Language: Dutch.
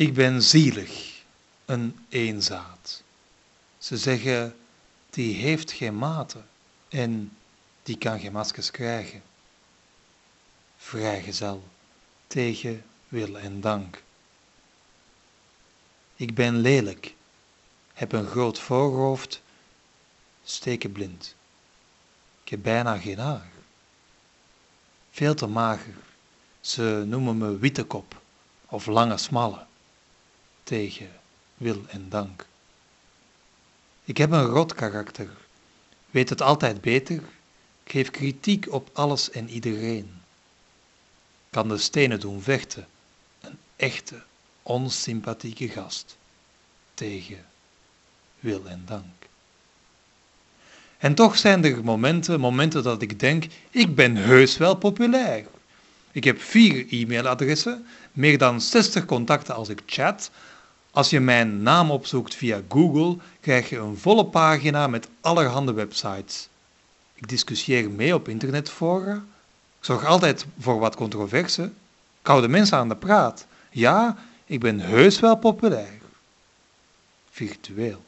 Ik ben zielig, een eenzaad. Ze zeggen, die heeft geen maten en die kan geen maskers krijgen. Vrijgezel, tegen wil en dank. Ik ben lelijk, heb een groot voorhoofd, stekenblind. Ik heb bijna geen haar. Veel te mager, ze noemen me witte kop of lange smalle tegen wil en dank. Ik heb een rot karakter, weet het altijd beter, geef kritiek op alles en iedereen. Kan de stenen doen vechten, een echte, onsympathieke gast, tegen wil en dank. En toch zijn er momenten, momenten dat ik denk, ik ben heus wel populair. Ik heb vier e-mailadressen, meer dan 60 contacten als ik chat, als je mijn naam opzoekt via Google, krijg je een volle pagina met allerhande websites. Ik discussieer mee op internetfora. Ik zorg altijd voor wat controverse. Ik hou de mensen aan de praat. Ja, ik ben heus wel populair. Virtueel.